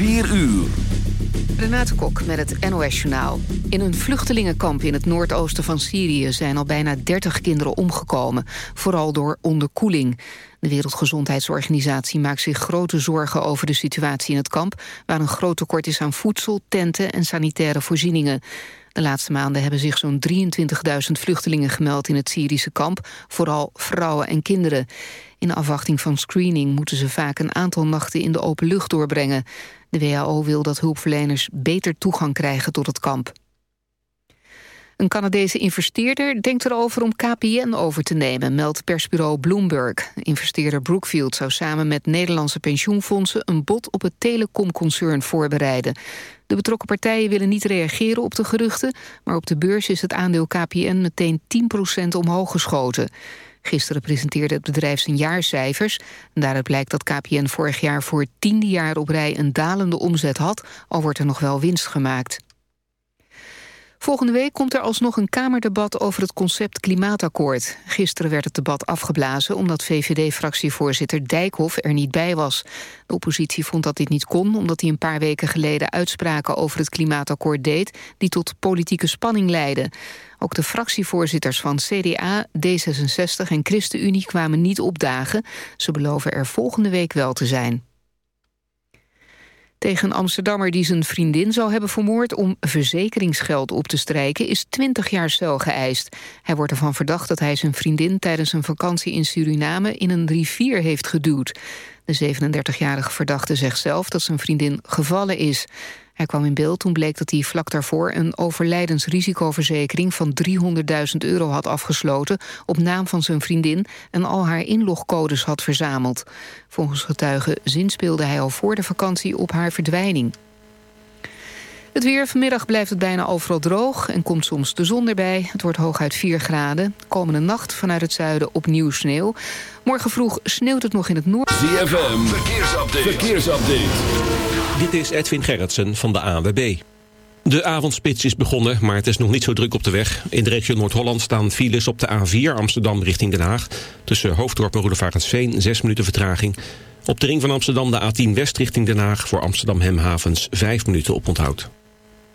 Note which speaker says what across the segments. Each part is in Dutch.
Speaker 1: 4 uur.
Speaker 2: Renate Kok met het NOS Journaal. In een vluchtelingenkamp in het noordoosten van Syrië... zijn al bijna 30 kinderen omgekomen, vooral door onderkoeling. De Wereldgezondheidsorganisatie maakt zich grote zorgen over de situatie in het kamp... waar een groot tekort is aan voedsel, tenten en sanitaire voorzieningen. De laatste maanden hebben zich zo'n 23.000 vluchtelingen gemeld in het Syrische kamp, vooral vrouwen en kinderen. In afwachting van screening moeten ze vaak een aantal nachten in de open lucht doorbrengen. De WHO wil dat hulpverleners beter toegang krijgen tot het kamp. Een Canadese investeerder denkt erover om KPN over te nemen, meldt persbureau Bloomberg. Investeerder Brookfield zou samen met Nederlandse pensioenfondsen een bod op het telecomconcern voorbereiden. De betrokken partijen willen niet reageren op de geruchten, maar op de beurs is het aandeel KPN meteen 10% omhoog geschoten. Gisteren presenteerde het bedrijf zijn jaarcijfers. Daaruit blijkt dat KPN vorig jaar voor het tiende jaar op rij een dalende omzet had, al wordt er nog wel winst gemaakt. Volgende week komt er alsnog een Kamerdebat over het concept klimaatakkoord. Gisteren werd het debat afgeblazen omdat VVD-fractievoorzitter Dijkhoff er niet bij was. De oppositie vond dat dit niet kon omdat hij een paar weken geleden uitspraken over het klimaatakkoord deed die tot politieke spanning leidden. Ook de fractievoorzitters van CDA, D66 en ChristenUnie kwamen niet opdagen. Ze beloven er volgende week wel te zijn. Tegen een Amsterdammer die zijn vriendin zou hebben vermoord... om verzekeringsgeld op te strijken, is 20 jaar cel geëist. Hij wordt ervan verdacht dat hij zijn vriendin... tijdens een vakantie in Suriname in een rivier heeft geduwd. De 37-jarige verdachte zegt zelf dat zijn vriendin gevallen is. Hij kwam in beeld toen bleek dat hij vlak daarvoor... een overlijdensrisicoverzekering van 300.000 euro had afgesloten... op naam van zijn vriendin en al haar inlogcodes had verzameld. Volgens getuigen zinspeelde hij al voor de vakantie op haar verdwijning. Het weer vanmiddag blijft het bijna overal droog en komt soms de zon erbij. Het wordt hooguit 4 graden. Komende nacht vanuit het zuiden opnieuw sneeuw. Morgen vroeg sneeuwt het nog in het noorden.
Speaker 1: ZFM, verkeersupdate. verkeersupdate.
Speaker 3: Dit is Edwin Gerritsen van de ANWB. De avondspits is begonnen, maar het is nog niet zo druk op de weg. In de regio Noord-Holland staan files op de A4 Amsterdam richting Den Haag. Tussen Hoofddorp en Roedevaartsveen 6 minuten vertraging. Op de ring van Amsterdam de A10 West richting Den Haag... voor Amsterdam Hemhavens 5 minuten op onthoud.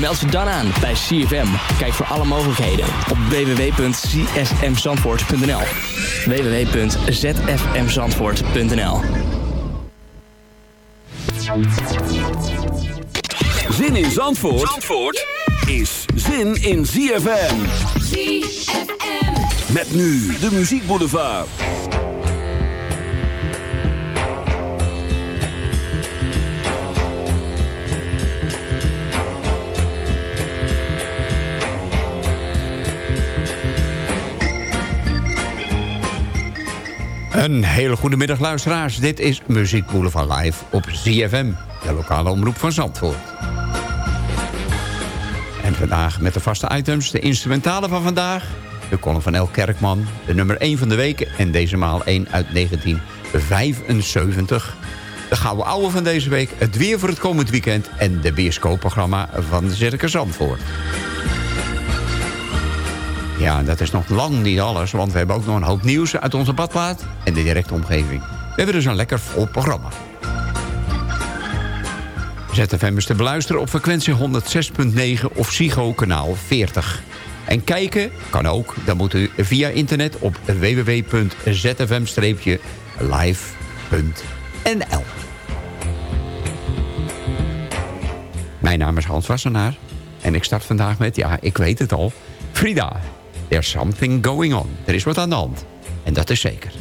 Speaker 4: Meld je dan aan bij CFM. Kijk voor alle mogelijkheden op www.csmzandvoort.nl www.zfmzandvoort.nl
Speaker 1: Zin in Zandvoort, Zandvoort is zin in ZFM.
Speaker 5: ZFM.
Speaker 1: Met nu de muziekboulevard.
Speaker 6: Een hele goede middag luisteraars. Dit is Muziek Boulevard Live op ZFM. De lokale omroep van Zandvoort. vandaag met de vaste items. De instrumentale van vandaag. De column van El Kerkman. De nummer 1 van de week. En deze maal 1 uit 1975. De gouden ouwe van deze week. Het weer voor het komend weekend. En de bioscoopprogramma van de Zandvoort. Ja, dat is nog lang niet alles. Want we hebben ook nog een hoop nieuws uit onze badplaat. En de directe omgeving. We hebben dus een lekker vol programma. ZFM is te beluisteren op frequentie 106.9 of Psycho kanaal 40. En kijken kan ook, dan moet u via internet op www.zfm-live.nl Mijn naam is Hans Wassenaar en ik start vandaag met, ja, ik weet het al... Frida, there's something going on. Er is wat aan de hand. En dat is zeker.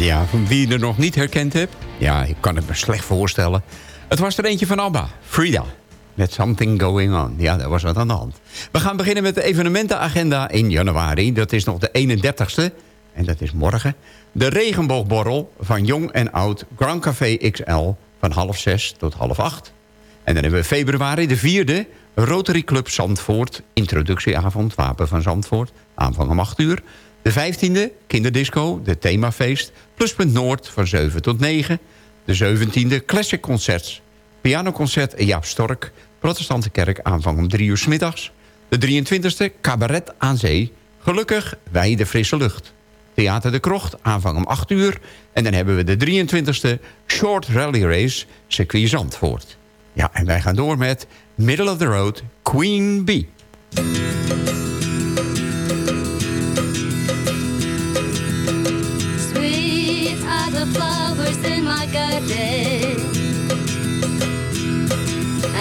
Speaker 6: Ja, van wie je er nog niet herkend hebt? Ja, ik kan het me slecht voorstellen. Het was er eentje van ABBA, Frida. Met Something Going On. Ja, daar was wat aan de hand. We gaan beginnen met de evenementenagenda in januari. Dat is nog de 31ste. En dat is morgen. De regenboogborrel van Jong en Oud Grand Café XL van half zes tot half acht. En dan hebben we februari de vierde Rotary Club Zandvoort. Introductieavond Wapen van Zandvoort. Aanvang om 8 uur. De 15e Kinderdisco, de themafeest. Pluspunt Noord van 7 tot 9. De 17e Classic Concerts. Pianoconcert Jaap Stork. Protestante Kerk aanvang om 3 uur middags. De 23e Cabaret aan Zee. Gelukkig wij de frisse lucht. Theater de Krocht, aanvang om 8 uur. En dan hebben we de 23e Short Rally Race, circuit Zandvoort. Ja, en wij gaan door met Middle of the Road, Queen Bee.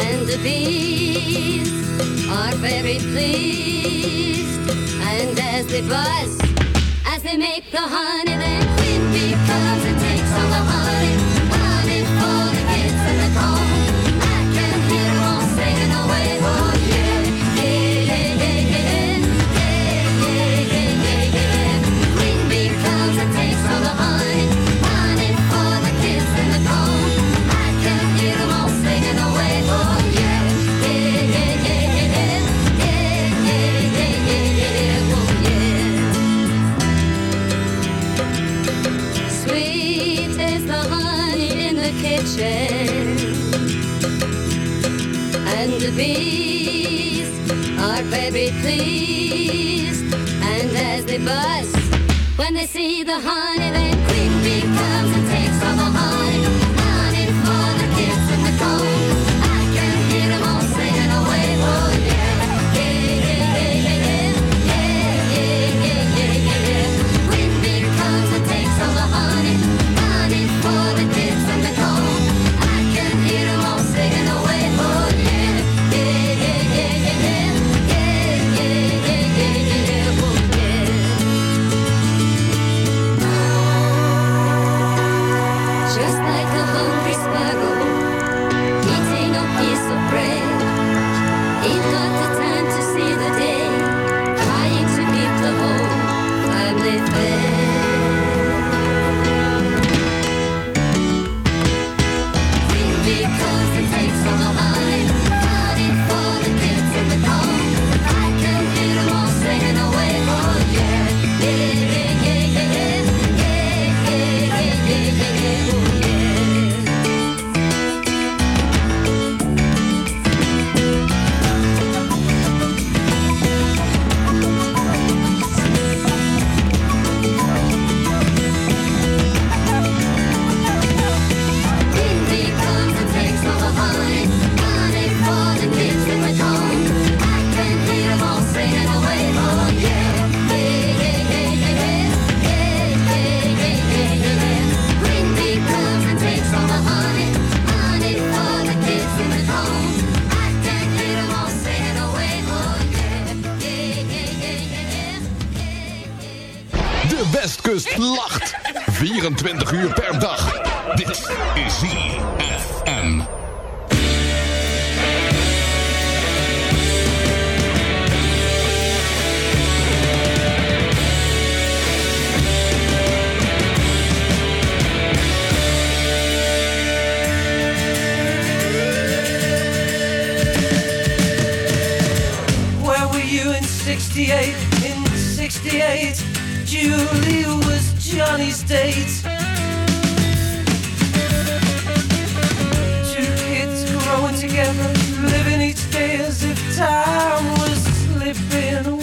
Speaker 7: And the bees are very pleased. And as they buzz, as they make the honey, kitchen, and the bees are very pleased. And as they buzz, when they see the honey, then
Speaker 8: De Westkust lacht. 24 uur per dag. Dit is ZFM.
Speaker 9: Where were you in 68? In 68, Julie was Johnny's date. Two kids growing together, living each day as if time was slipping away.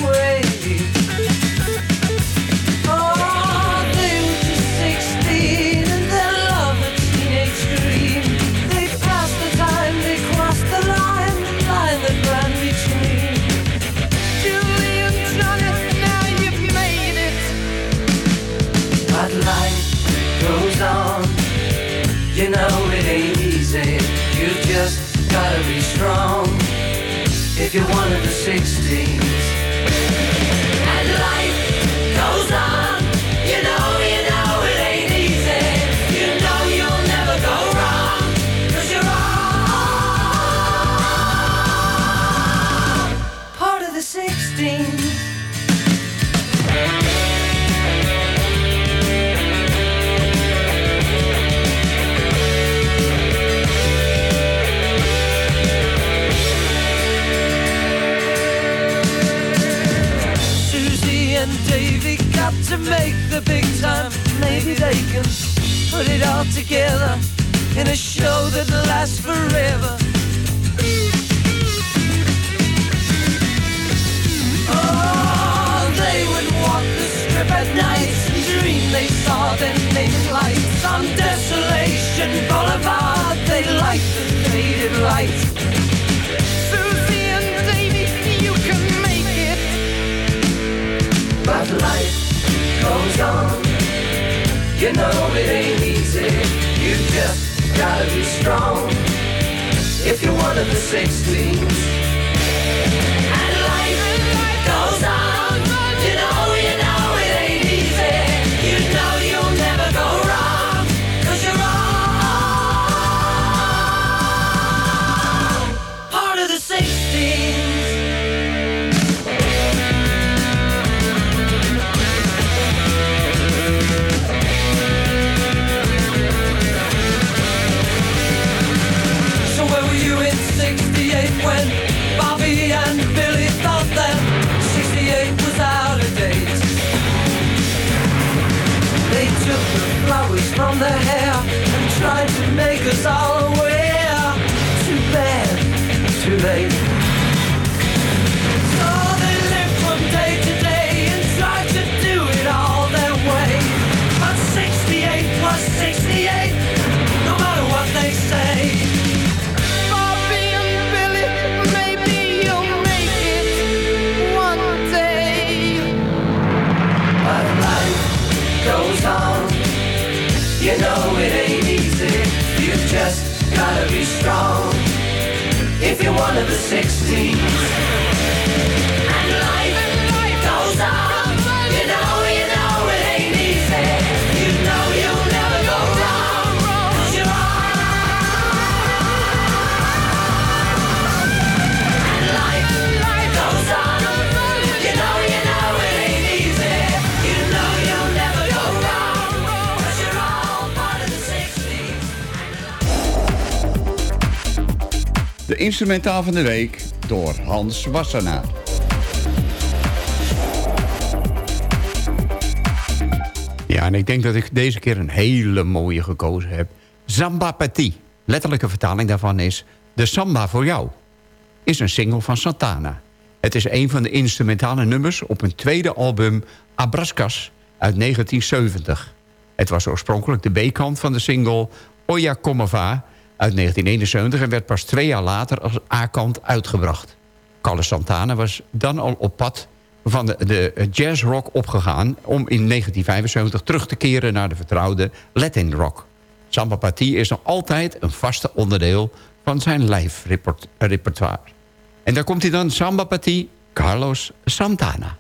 Speaker 9: you wanna
Speaker 10: to make the big time. Maybe they can put it all together in a show that lasts forever. Strong. If you're one of the 16. say of the 16.
Speaker 6: Instrumentaal van de week door Hans Wassenaar. Ja, en ik denk dat ik deze keer een hele mooie gekozen heb. Samba Petit. Letterlijke vertaling daarvan is... De Samba voor jou. Is een single van Santana. Het is een van de instrumentale nummers op hun tweede album... Abrascas uit 1970. Het was oorspronkelijk de B-kant van de single... Oya Komava uit 1971... en werd pas twee jaar later als A-kant uitgebracht. Carlos Santana was dan al op pad van de, de jazzrock opgegaan... om in 1975 terug te keren naar de vertrouwde Latin rock. Samba Partie is nog altijd een vaste onderdeel van zijn live repertoire. En daar komt hij dan, Samba Partie, Carlos Santana.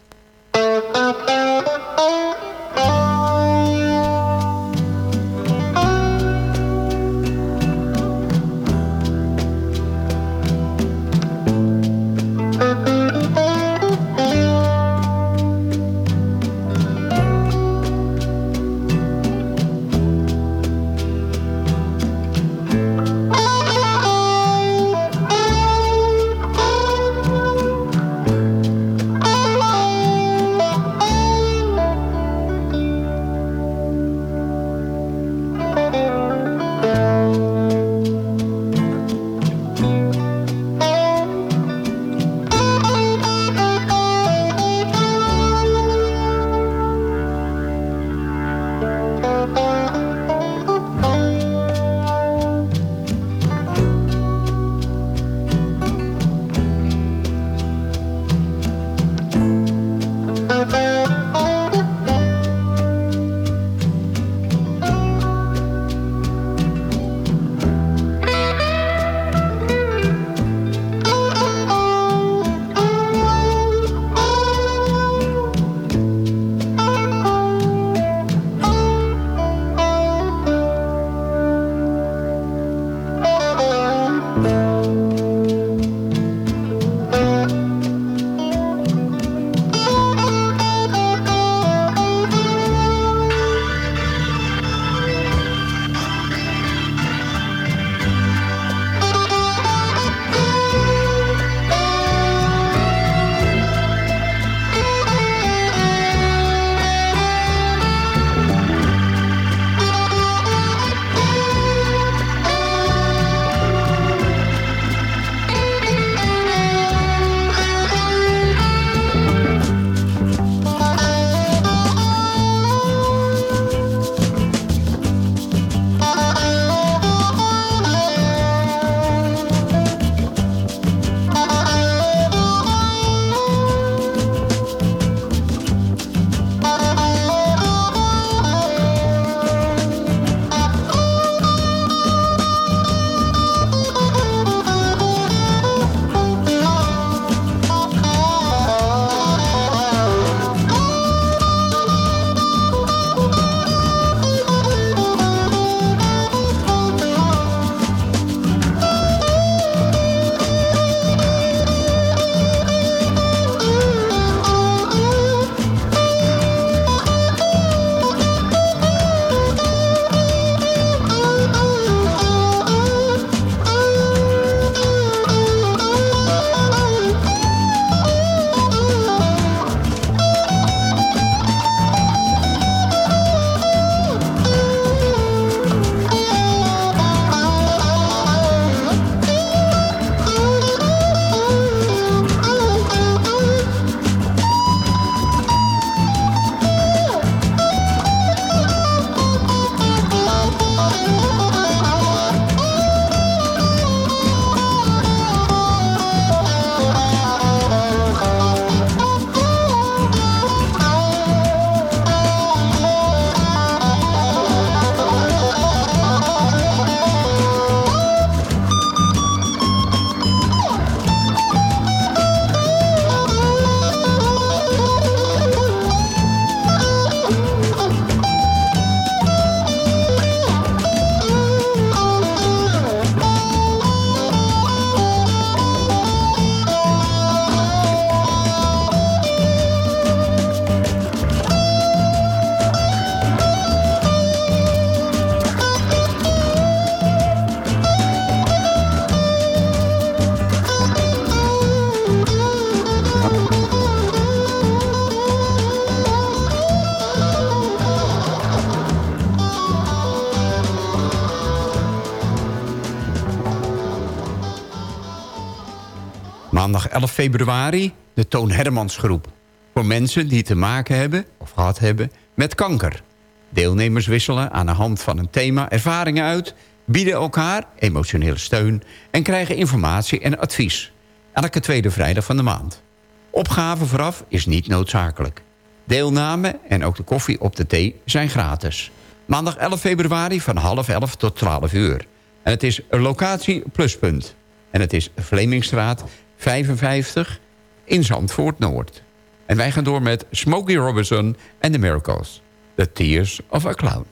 Speaker 9: Maandag 11 februari de Toon Hermans groep. Voor mensen die te maken hebben, of gehad hebben, met kanker. Deelnemers wisselen aan de hand van een thema ervaringen uit... bieden elkaar emotionele steun... en krijgen informatie en advies. Elke tweede vrijdag van de maand. Opgave vooraf is niet noodzakelijk. Deelname en ook de koffie op de thee zijn gratis. Maandag 11 februari van half 11 tot 12 uur. En het is locatie pluspunt. En het is Vlemingstraat 55 in Zandvoort Noord. En wij gaan door met Smokey Robinson en The Miracles. The Tears of a Clown.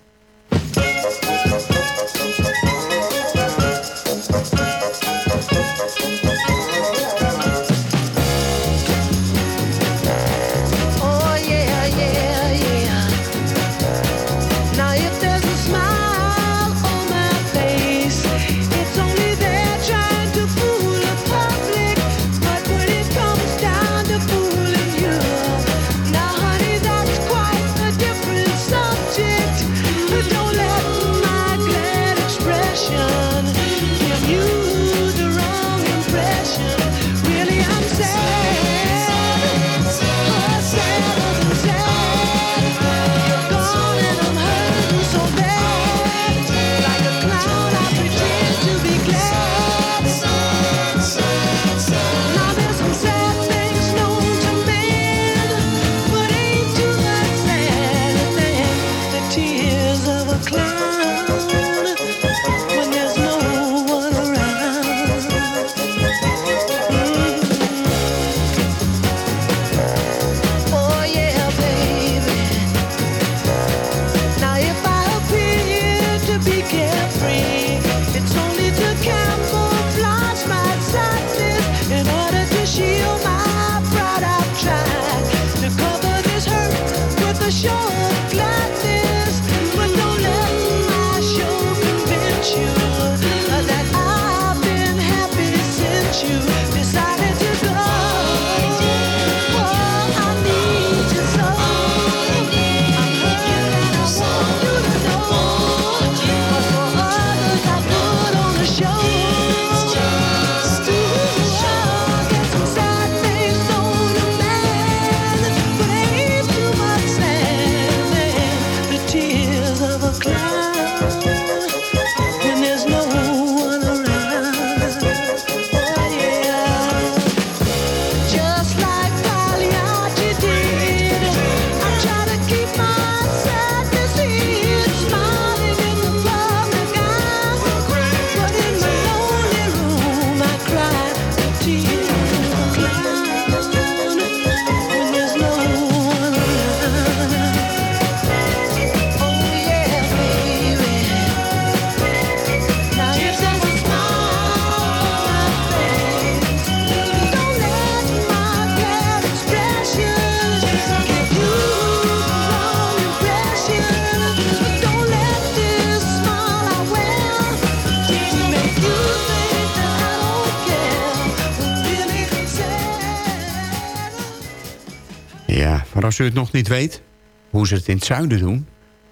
Speaker 9: Als u het nog niet weet, hoe ze het in het zuiden doen...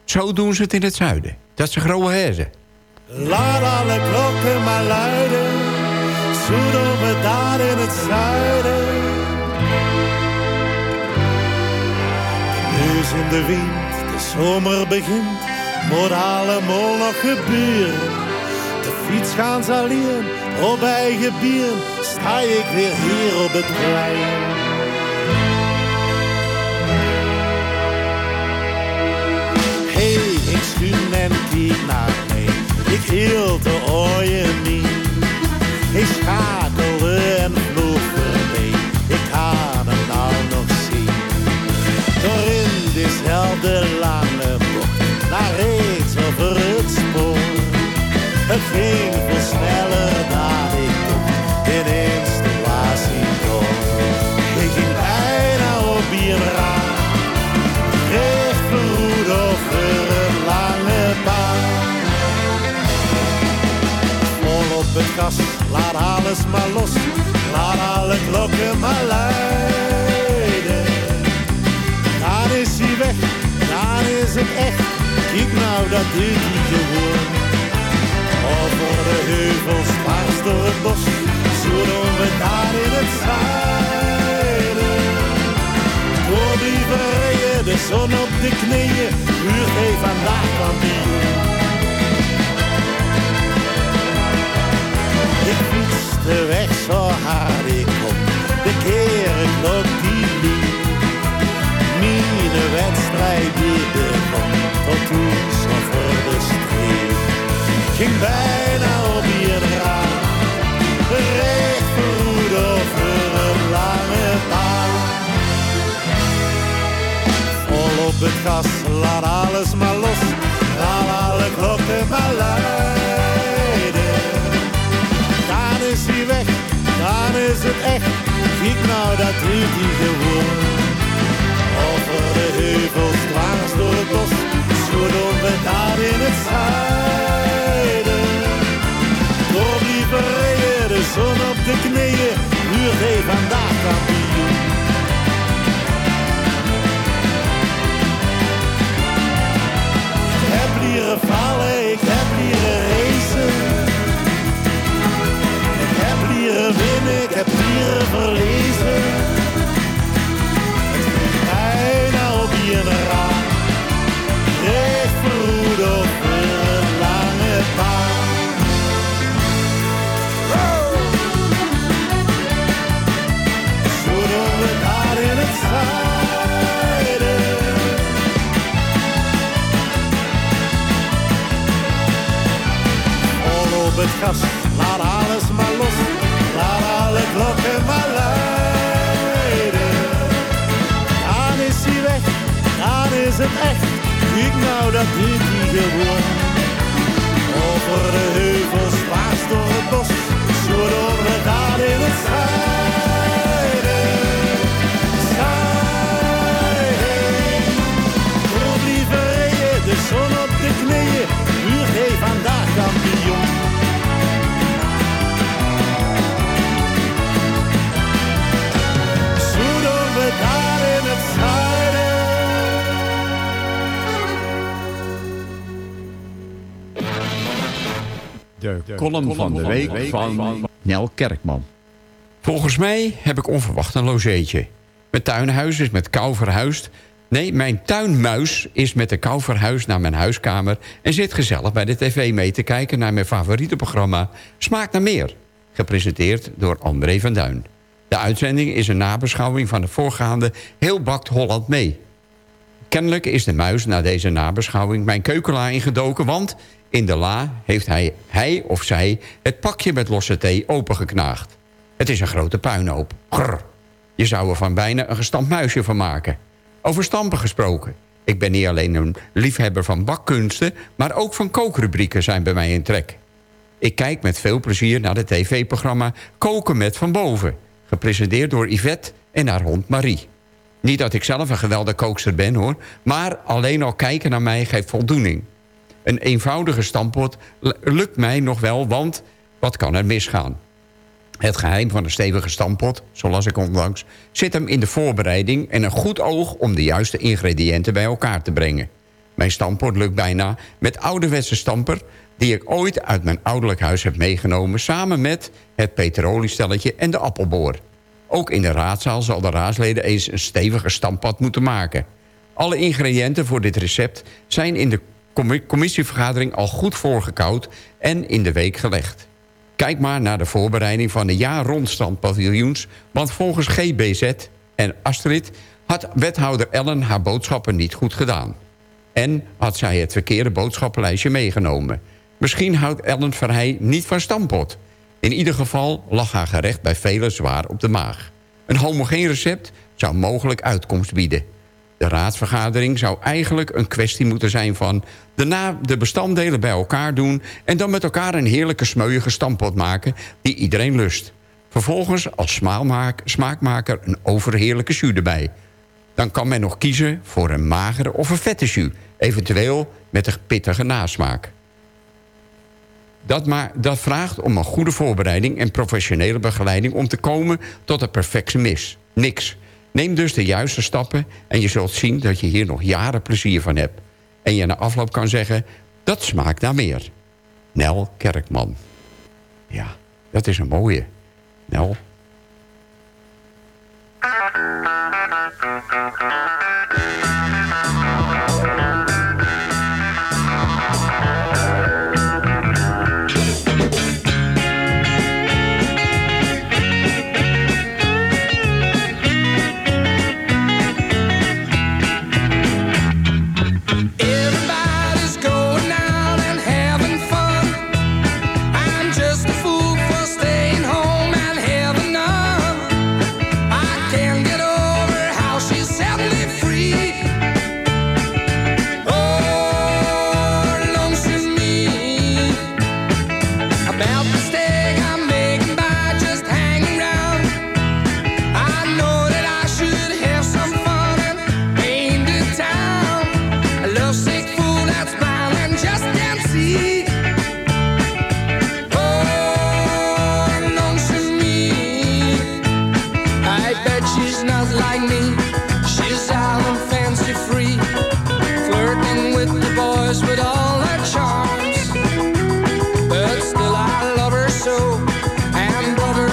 Speaker 9: zo doen ze het in het zuiden. Dat is een grauwe herzen.
Speaker 11: Laat alle klokken maar luiden, doen we daar in het zuiden. De neus in de wind, de zomer begint, moet allemaal nog gebeuren. De fiets gaan ze alleen, op eigen bier, sta ik weer hier op het plein. En kijk naar mee. Ik hield de ooien niet. Ik schakelde en vloog voorbij. Ik kan hem nou nog zien. Door in diezelfde lange bocht. Naar rechts over het spoor. Het ging veel sneller dan ik dacht. Ineens was ik door. Ik ging bijna op je raam. Laat alles maar los, laat alle klokken maar luiden. Daar is hij weg, daar is het echt. Kijk nou dat diertje gewoon. Over de heuvels, paars door het bos, zullen we daar in het zuiden. Door die verreien, de zon op de knieën, uur geef vandaag van bier. De weg zo hard ik kom, de keren klok die liep. Mine wedstrijd die begon, tot toen over de streep. Ging bijna op je raam, recht over een lange baan. Vol op het gas, laat alles maar los, laat alle klokken maar luiden. Is het echt, kijk nou dat doet hij gewoon. Over de heuvels, dwars door het bos, schoon we daar in het zuiden. Door die verregen, de zon op de knieën, huurt hij vandaag. Ik heb leren vallen, ik heb leren racen. Ik heb leren verliezen. Bijna op je raam. Lange we daar in het het gas, Kijk nou, dat doet hij gewoon. Over de heuvels, dwars door het bos. De
Speaker 6: column van de week van Nel Kerkman. Volgens mij heb ik onverwacht een logeetje. Mijn tuinhuis is met kou verhuisd. Nee, mijn tuinmuis is met de kou verhuisd naar mijn huiskamer... en zit gezellig bij de tv mee te kijken naar mijn favoriete programma... Smaak naar meer, gepresenteerd door André van Duin. De uitzending is een nabeschouwing van de voorgaande Heel Bakt Holland mee... Kennelijk is de muis na deze nabeschouwing mijn keukenla ingedoken... want in de la heeft hij, hij of zij het pakje met losse thee opengeknaagd. Het is een grote puinhoop. Grr. Je zou er van bijna een gestampt muisje van maken. Over stampen gesproken. Ik ben niet alleen een liefhebber van bakkunsten... maar ook van kookrubrieken zijn bij mij in trek. Ik kijk met veel plezier naar het tv-programma Koken met Van Boven... gepresenteerd door Yvette en haar hond Marie. Niet dat ik zelf een geweldige kookster ben, hoor... maar alleen al kijken naar mij geeft voldoening. Een eenvoudige stampot l- lukt mij nog wel, want wat kan er misgaan? Het geheim van een stevige stampot, zoals ik onlangs... zit hem in de voorbereiding en een goed oog... om de juiste ingrediënten bij elkaar te brengen. Mijn stampot lukt bijna met ouderwetse stamper... die ik ooit uit mijn ouderlijk huis heb meegenomen... samen met het petroliestelletje en de appelboor. Ook in de raadzaal zal de raadsleden eens een stevige stamppot moeten maken. Alle ingrediënten voor dit recept zijn in de commissievergadering al goed voorgekoud... en in de week gelegd. Kijk maar naar de voorbereiding van de jaar rond standpaviljoens... want volgens GBZ en Astrid had wethouder Ellen haar boodschappen niet goed gedaan. En had zij het verkeerde boodschappenlijstje meegenomen. Misschien houdt Ellen Verheij niet van stampot. In ieder geval lag haar gerecht bij velen zwaar op de maag. Een homogeen recept zou mogelijk uitkomst bieden. De raadsvergadering zou eigenlijk een kwestie moeten zijn van... daarna de bestanddelen bij elkaar doen... en dan met elkaar een heerlijke smeuïge stampot maken... die iedereen lust. Vervolgens als smaakmaker een overheerlijke jus erbij. Dan kan men nog kiezen voor een magere of een vette jus... eventueel met een pittige nasmaak. Dat, maar, dat vraagt om een goede voorbereiding en professionele begeleiding... om te komen tot een perfecte mis. Niks. Neem dus de juiste stappen en je zult zien dat je hier nog jaren plezier van hebt. En je na afloop kan zeggen, dat smaakt naar meer. Nel Kerkman. Ja, dat is een mooie. Nel.
Speaker 10: And brother,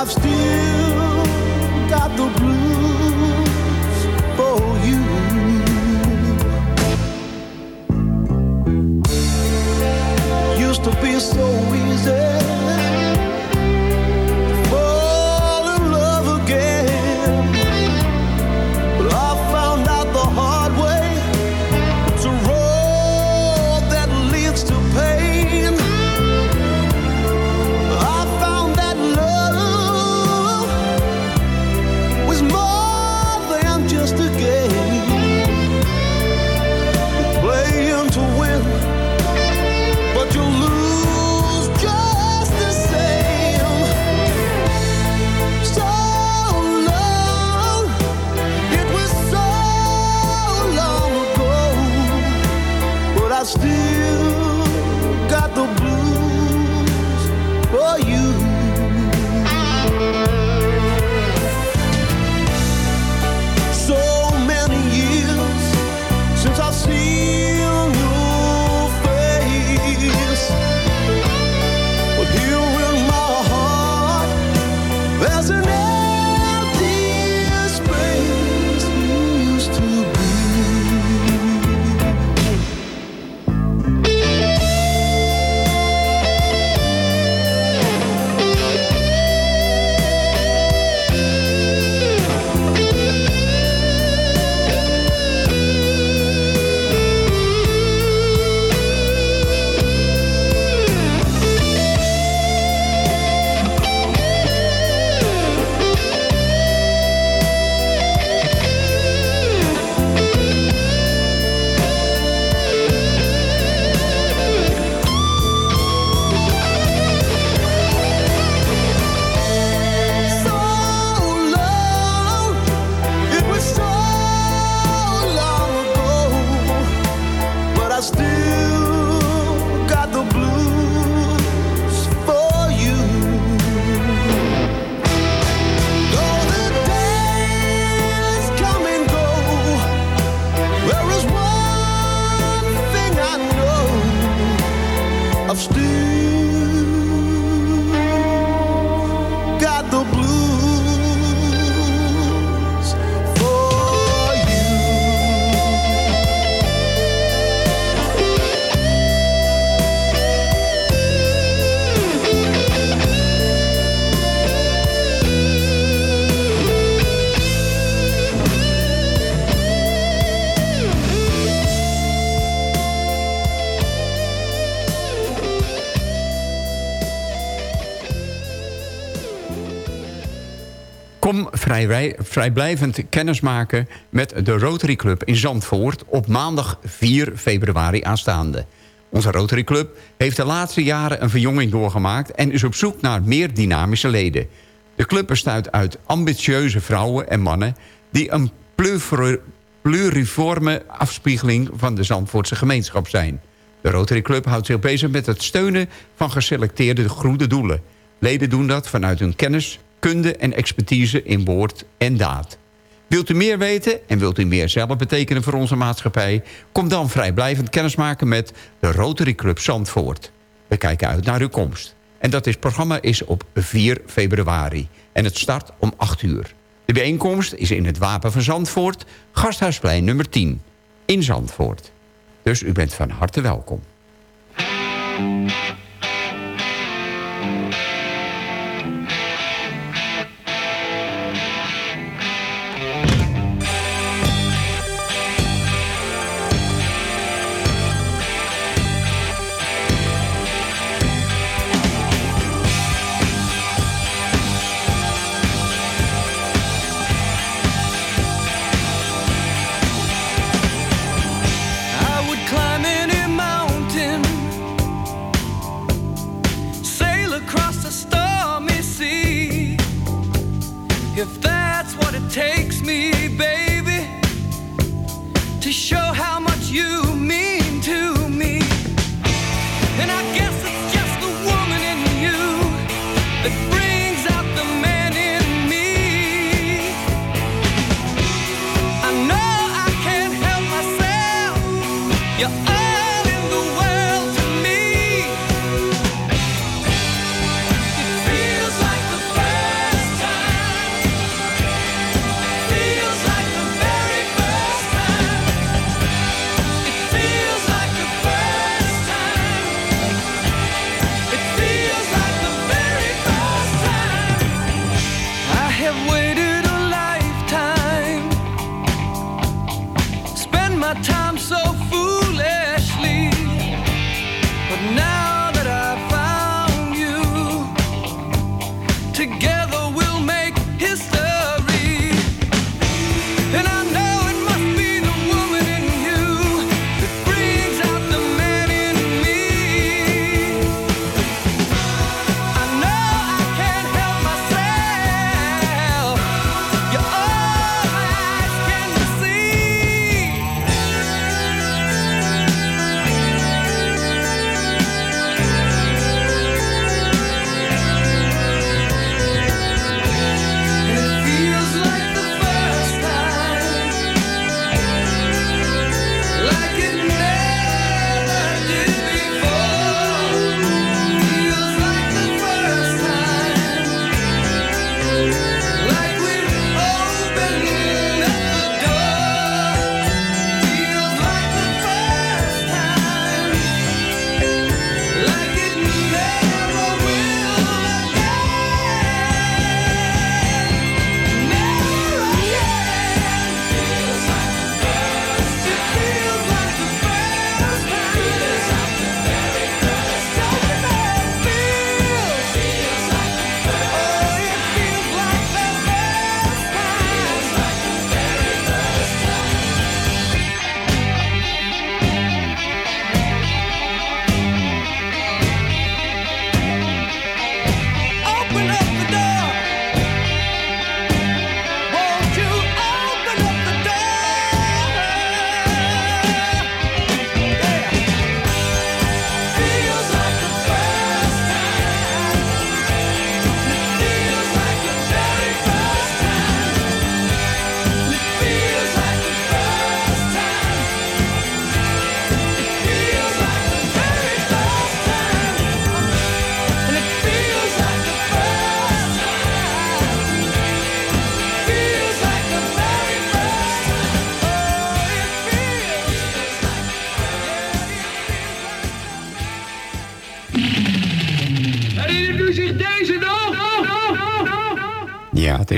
Speaker 12: I've still
Speaker 10: vrij, vrijblijvend kennismaken met de Rotary Club in Zandvoort... op maandag 4 februari aanstaande. Onze Rotary Club heeft de laatste jaren een verjonging doorgemaakt... en is op zoek naar meer dynamische leden. De club bestaat uit ambitieuze vrouwen en mannen... die een pluriforme afspiegeling van de Zandvoortse gemeenschap zijn. De Rotary Club houdt zich bezig met het steunen van geselecteerde goede doelen. Leden doen dat vanuit hun kennis, kunde en expertise in woord en daad. Wilt u meer weten en wilt u meer zelf betekenen voor onze maatschappij... kom dan vrijblijvend kennismaken met de Rotary Club Zandvoort. We kijken uit naar uw komst. En dat is, programma is op 4 februari. En het start om 8 uur. De bijeenkomst is in het Wapen van Zandvoort... Gasthuisplein nummer 10 in Zandvoort. Dus u bent van harte welkom.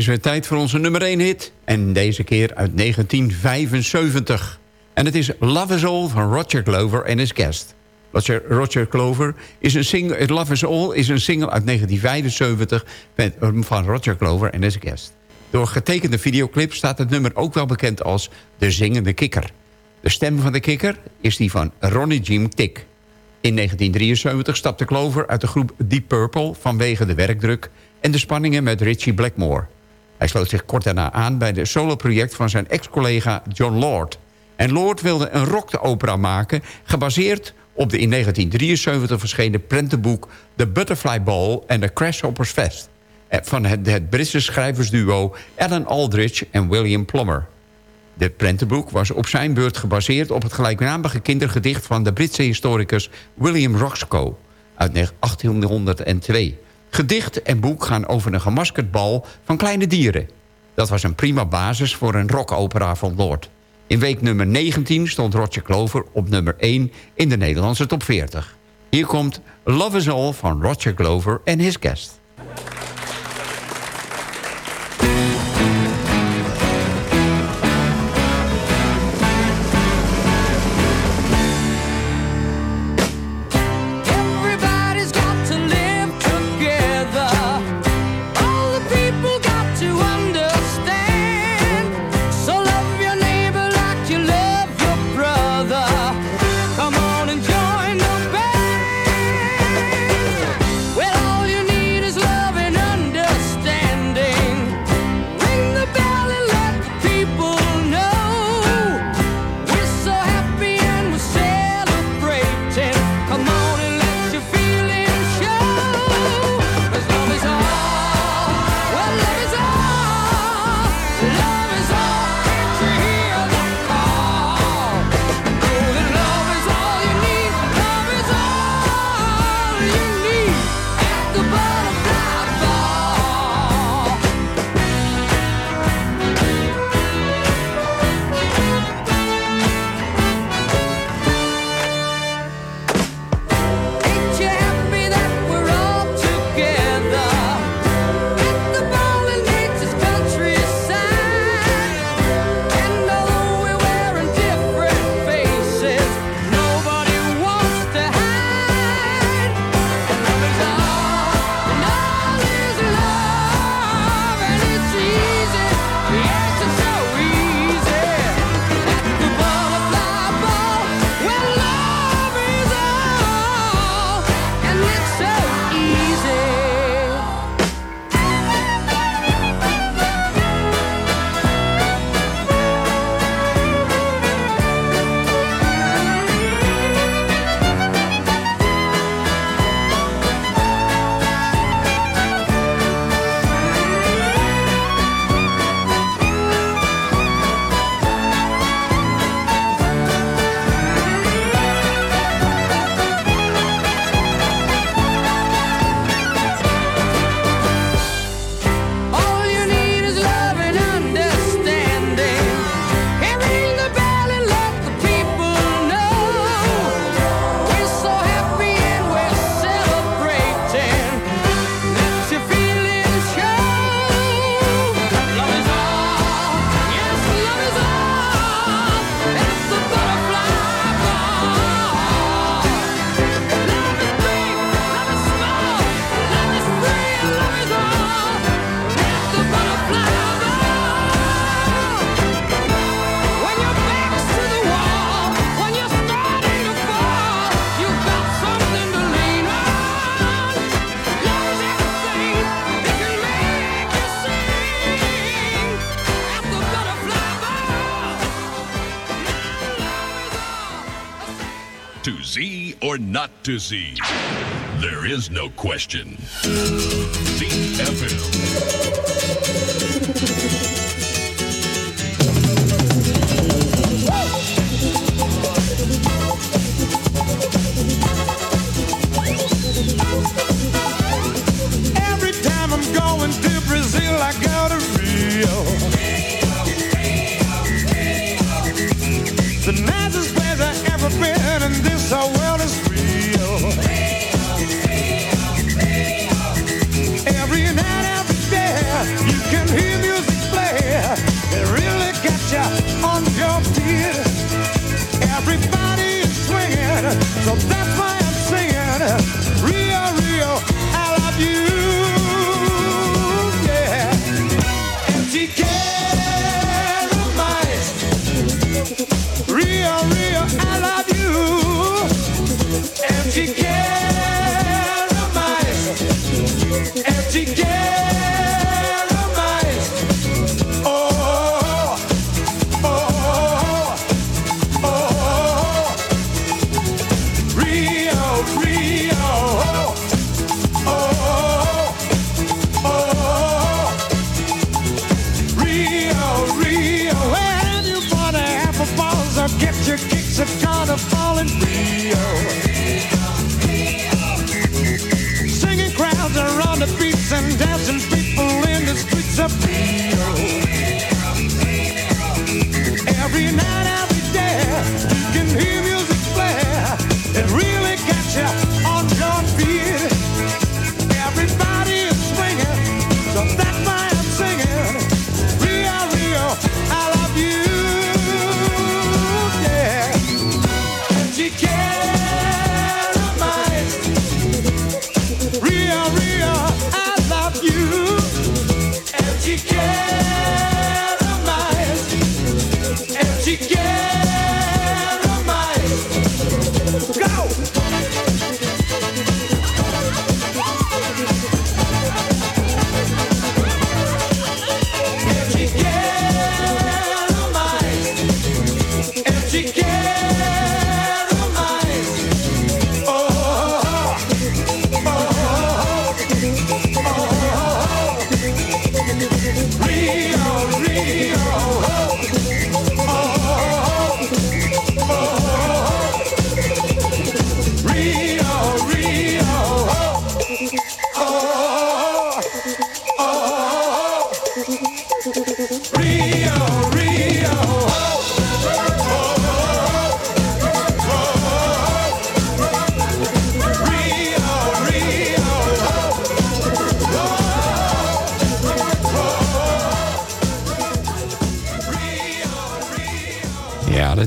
Speaker 10: is weer tijd voor onze nummer 1 hit. En deze keer uit 1975. En het is Love is All van Roger Glover en his guest. Roger, Roger Glover is een single... Eh, Love is All is een single uit 1975 met, eh, van Roger Glover en his guest. Door getekende videoclip staat het nummer ook wel bekend als De Zingende Kikker. De stem van de kikker is die van Ronnie Jim Tick. In 1973 stapte Clover uit de groep Deep Purple vanwege de werkdruk... en de spanningen met Richie Blackmore. Hij sloot zich kort daarna aan bij het soloproject van zijn ex-collega John Lord. En Lord wilde een rockopera maken... gebaseerd op de in 1973 verschenen prentenboek... The Butterfly Ball and The Grasshoppers Fest... Eh, van het, het Britse schrijversduo Alan Aldridge en William Plummer. Dit prentenboek was op zijn beurt gebaseerd op het gelijknamige kindergedicht... van de Britse historicus William Roxco uit 1802... Gedicht en boek gaan over een gemaskerd bal van kleine dieren. Dat was een prima basis voor een rockopera van Lord. In week nummer 19 stond Roger Glover op nummer 1 in de Nederlandse top 40. Hier komt Love is All van Roger Glover en His Guest.
Speaker 8: There is no question. ZFM.
Speaker 13: Real, real, I
Speaker 10: love you. Empty care of mine. Empty
Speaker 8: care.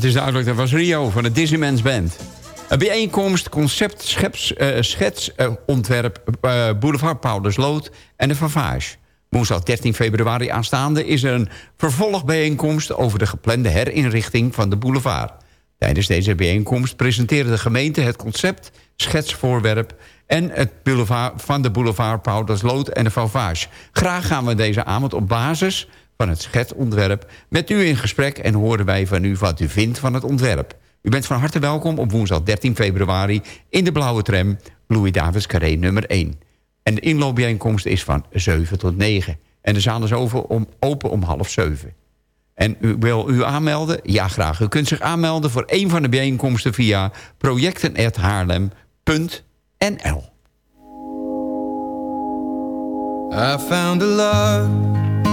Speaker 8: Dat is duidelijk. Dat was Rio van de Disneyman's Band. Een bijeenkomst, concept, scheps, eh, schets, eh, ontwerp, eh, Boulevard Paulusloot en de Favage. Woensdag 13 februari aanstaande is er een vervolgbijeenkomst... over de geplande herinrichting van de boulevard. Tijdens deze bijeenkomst presenteerde de gemeente het concept, schetsvoorwerp... en het boulevard van de boulevard Paulusloot en de Favage. Graag gaan we deze avond op basis van het schetsontwerp met u in gesprek... en horen wij van u wat u vindt van het ontwerp. U bent van harte welkom op woensdag 13 februari... in de blauwe tram Louis Davids Carré nummer 1. En de inloopbijeenkomst is van 7 tot 9. En de zaal is over om, open om half 7. En u wil u aanmelden? Ja, graag. U kunt zich aanmelden voor een van de bijeenkomsten... via projecten.haarlem.nl
Speaker 10: I found a love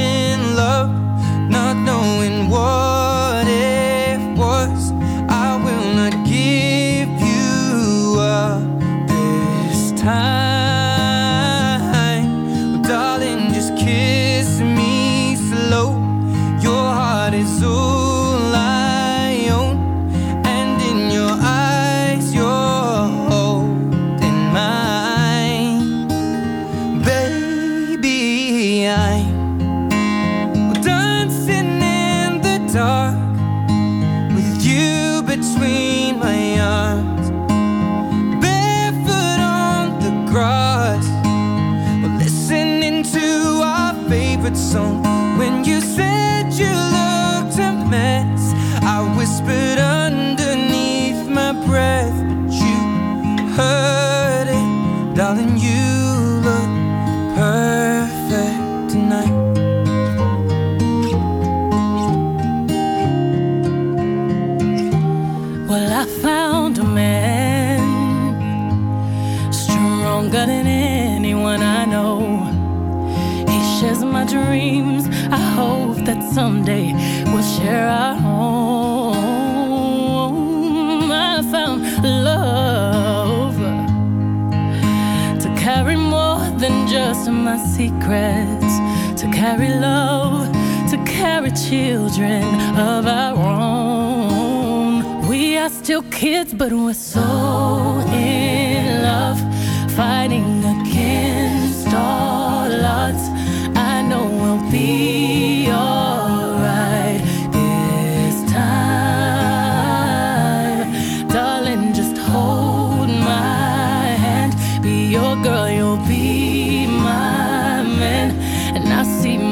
Speaker 10: whoa.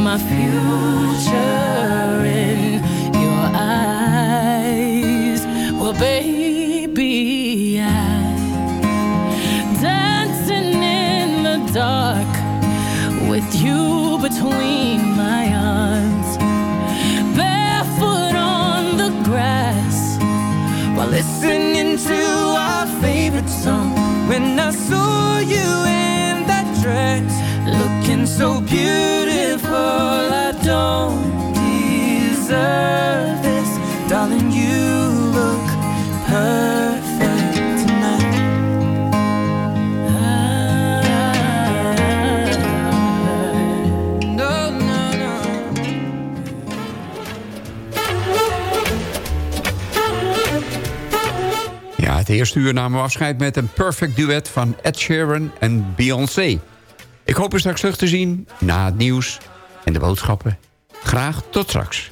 Speaker 10: My future in your eyes. Well, baby, I dancing in the dark with you between my arms, barefoot on the grass while listening to our favorite song. When I saw you in that dress, looking so beautiful,
Speaker 6: het eerste uur namen we afscheid met een perfect duet van Ed Sheeran en Beyoncé. Ik hoop u straks terug te zien na het nieuws en de boodschappen. Graag tot straks.